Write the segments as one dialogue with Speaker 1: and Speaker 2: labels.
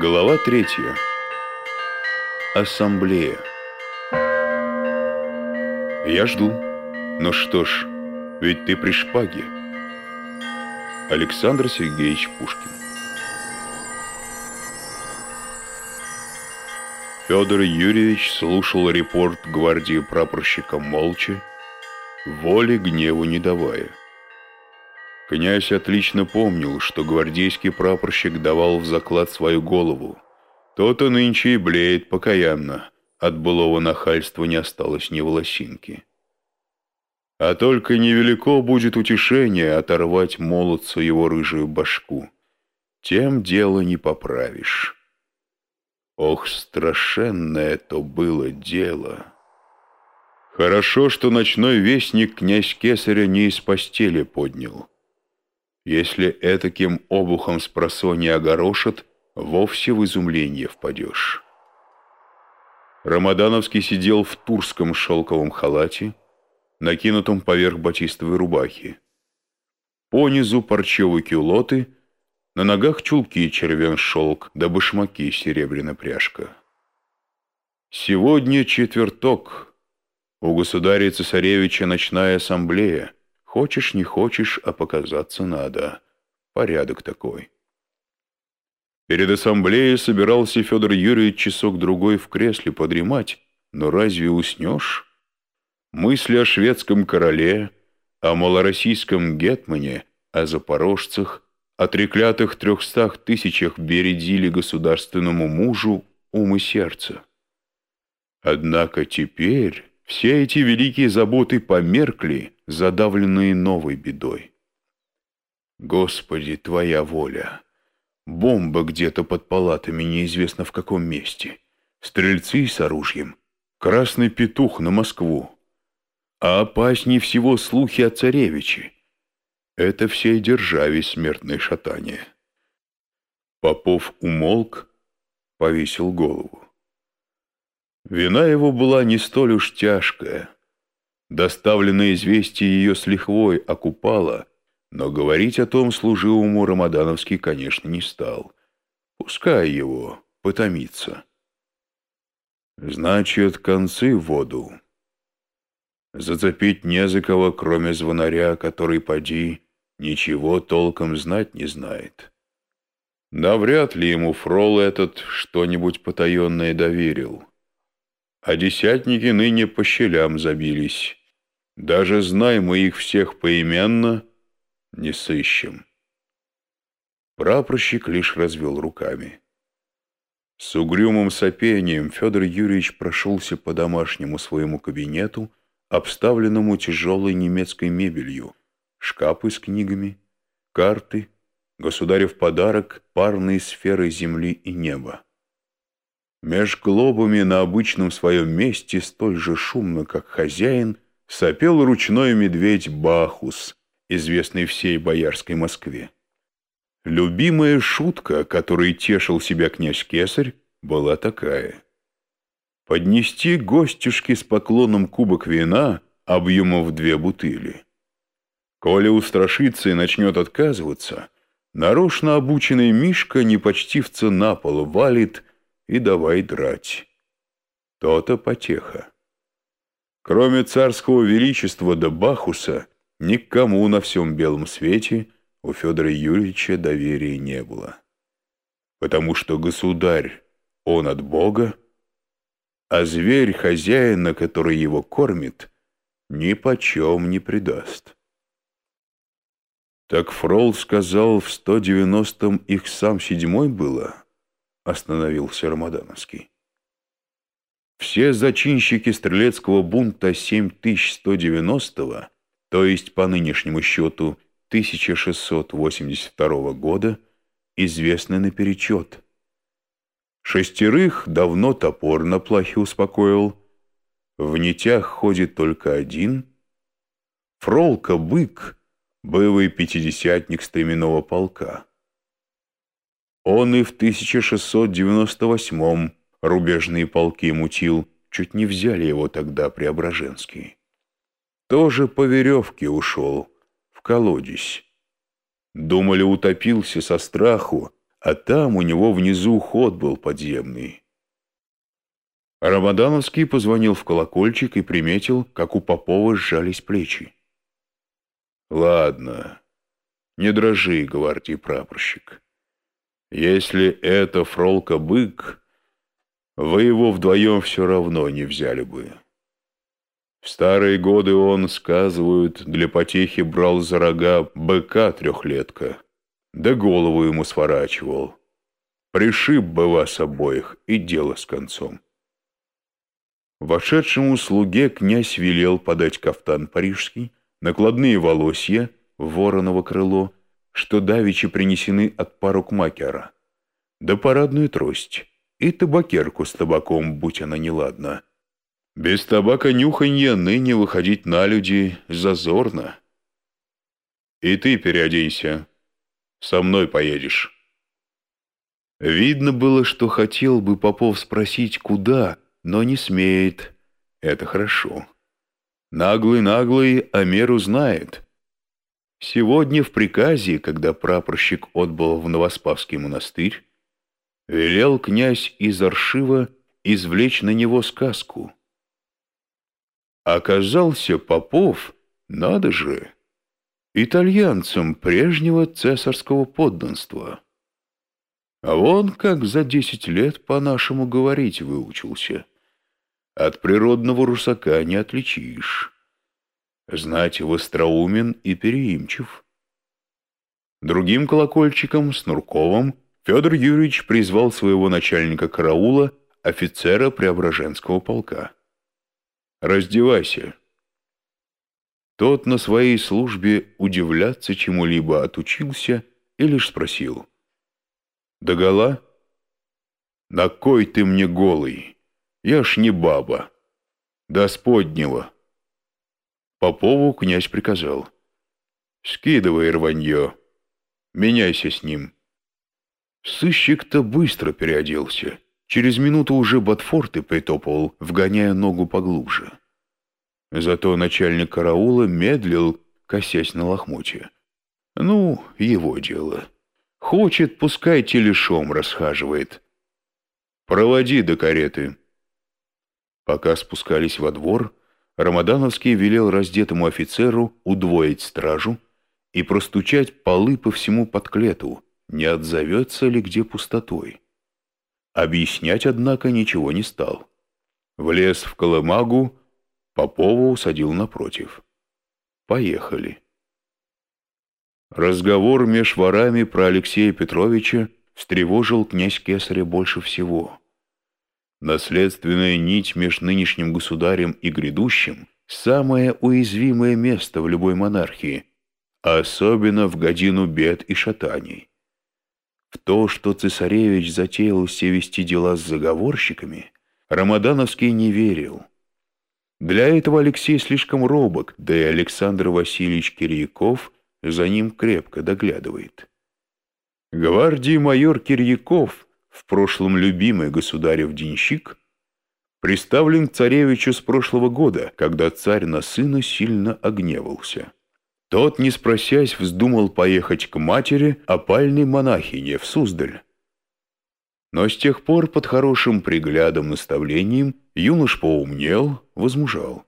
Speaker 1: Глава третья. Ассамблея. Я жду. Ну что ж, ведь ты при шпаге. Александр Сергеевич Пушкин. Федор Юрьевич слушал репорт гвардии прапорщика молча, воли гневу не давая. Князь отлично помнил, что гвардейский прапорщик давал в заклад свою голову. То-то нынче и блеет покаянно. От былого нахальства не осталось ни волосинки. А только невелико будет утешение оторвать молодцу его рыжую башку. Тем дело не поправишь. Ох, страшенное то было дело. Хорошо, что ночной вестник князь Кесаря не из постели поднял. Если этаким обухом с просони огорошат, вовсе в изумление впадешь. Рамадановский сидел в турском шелковом халате, накинутом поверх батистовой рубахи. По низу парчевые кюлоты, на ногах чулки червен шелк, да башмаки серебряная пряжка. Сегодня четверток. У государя-цесаревича ночная ассамблея — Хочешь, не хочешь, а показаться надо. Порядок такой. Перед ассамблеей собирался Федор Юрьевич часок-другой в кресле подремать, но разве уснешь? Мысли о шведском короле, о малороссийском гетмане, о запорожцах, о треклятых трехстах тысячах бередили государственному мужу ум и сердце. Однако теперь все эти великие заботы померкли, задавленные новой бедой. Господи, Твоя воля! Бомба где-то под палатами, неизвестно в каком месте. Стрельцы с оружием. Красный петух на Москву. А опаснее всего слухи о царевиче. Это всей державе смертное шатание. Попов умолк, повесил голову. Вина его была не столь уж тяжкая. Доставленное известие ее с лихвой окупало, но говорить о том служивому Рамадановский, конечно, не стал. Пускай его потомится. Значит, концы в воду. Зацепить не за кого, кроме звонаря, который, поди, ничего толком знать не знает. Да вряд ли ему фрол этот что-нибудь потаенное доверил а десятники ныне по щелям забились. Даже знай мы их всех поименно, не сыщем. Прапорщик лишь развел руками. С угрюмым сопением Федор Юрьевич прошелся по домашнему своему кабинету, обставленному тяжелой немецкой мебелью, шкапы с книгами, карты, государев подарок, парные сферы земли и неба. Меж глобами на обычном своем месте столь же шумно, как хозяин, сопел ручной медведь Бахус, известный всей боярской Москве. Любимая шутка, которой тешил себя князь Кесарь, была такая. Поднести гостюшке с поклоном кубок вина объемом в две бутыли. Коля устрашится и начнет отказываться, нарочно обученный Мишка непочтивца на пол валит и давай драть. То-то потеха. Кроме царского величества да Бахуса, никому на всем белом свете у Федора Юрьевича доверия не было. Потому что государь, он от Бога, а зверь хозяина, который его кормит, ни почем не предаст. Так Фрол сказал, в сто девяностом их сам седьмой было, остановился Рамадановский. Все зачинщики стрелецкого бунта 7190, то есть по нынешнему счету 1682 года, известны наперечет. Шестерых давно топор на плахе успокоил, в нитях ходит только один. Фролка-бык, боевой пятидесятник стременного полка. Он и в 1698-м рубежные полки мутил, чуть не взяли его тогда Преображенские. Тоже по веревке ушел, в колодец. Думали, утопился со страху, а там у него внизу ход был подземный. Рамадановский позвонил в колокольчик и приметил, как у Попова сжались плечи. «Ладно, не дрожи, гвардии прапорщик. Если это фролка-бык, вы его вдвоем все равно не взяли бы. В старые годы он, сказывают, для потехи брал за рога быка трехлетка, да голову ему сворачивал. Пришиб бы вас обоих, и дело с концом. Вошедшему слуге князь велел подать кафтан парижский, накладные волосья, вороново крыло, что давичи принесены от парукмакера, да парадную трость и табакерку с табаком, будь она неладна. Без табака нюханья ныне выходить на люди зазорно. И ты переоденься, со мной поедешь. Видно было, что хотел бы Попов спросить, куда, но не смеет. Это хорошо. Наглый-наглый, а меру знает. Сегодня в приказе, когда прапорщик отбыл в Новоспавский монастырь, велел князь из Аршива извлечь на него сказку. Оказался Попов, надо же, итальянцем прежнего цесарского подданства. А он как за десять лет по-нашему говорить выучился. От природного русака не отличишь. Знать востроумен и переимчив. Другим колокольчиком, Снурковым, Федор Юрьевич призвал своего начальника караула, офицера Преображенского полка. «Раздевайся». Тот на своей службе удивляться чему-либо отучился и лишь спросил. «Догола?» «На кой ты мне голый? Я ж не баба. До споднего». Попову князь приказал. «Скидывай рванье. Меняйся с ним». Сыщик-то быстро переоделся. Через минуту уже Ботфорты притопал, вгоняя ногу поглубже. Зато начальник караула медлил, косясь на лохмотье. Ну, его дело. Хочет, пускай телешом расхаживает. Проводи до кареты. Пока спускались во двор, Рамадановский велел раздетому офицеру удвоить стражу и простучать полы по всему подклету, не отзовется ли где пустотой. Объяснять, однако, ничего не стал. Влез в колымагу, Попова усадил напротив. Поехали. Разговор меж ворами про Алексея Петровича встревожил князь Кесаря больше всего. Наследственная нить между нынешним государем и грядущим – самое уязвимое место в любой монархии, особенно в годину бед и шатаний. В то, что цесаревич затеял все вести дела с заговорщиками, Рамадановский не верил. Для этого Алексей слишком робок, да и Александр Васильевич Кирьяков за ним крепко доглядывает. Гвардии майор Кирьяков, в прошлом любимый государев денщик, приставлен к царевичу с прошлого года, когда царь на сына сильно огневался. Тот, не спросясь, вздумал поехать к матери, опальной монахине, в Суздаль. Но с тех пор под хорошим приглядом наставлением юнош поумнел, возмужал.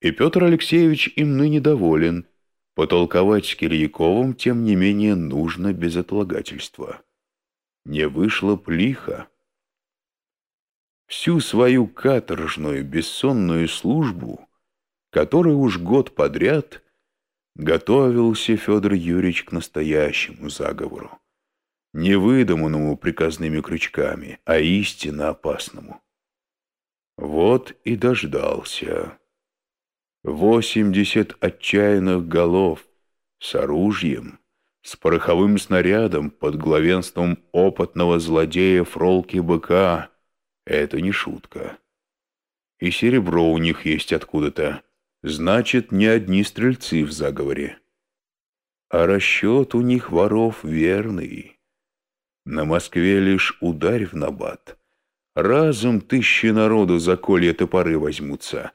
Speaker 1: И Петр Алексеевич им ныне доволен. Потолковать с Кирьяковым, тем не менее, нужно без отлагательства. Не вышло плихо. Всю свою каторжную бессонную службу, которую уж год подряд – Готовился Федор Юрьевич к настоящему заговору, не выдуманному приказными крючками, а истинно опасному. Вот и дождался. Восемьдесят отчаянных голов с оружием, с пороховым снарядом под главенством опытного злодея Фролки-быка — это не шутка. И серебро у них есть откуда-то, Значит, не одни стрельцы в заговоре. А расчет у них воров верный. На Москве лишь ударь в набат. Разум тысячи народу за колья топоры возьмутся.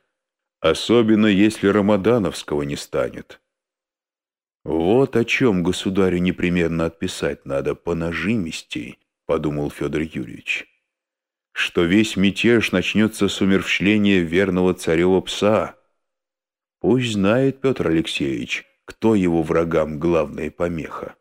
Speaker 1: Особенно, если Рамадановского не станет. «Вот о чем государю непременно отписать надо по нажимистей», — подумал Федор Юрьевич. «Что весь мятеж начнется с умерщвления верного царева пса. Пусть знает Петр Алексеевич, кто его врагам главная помеха».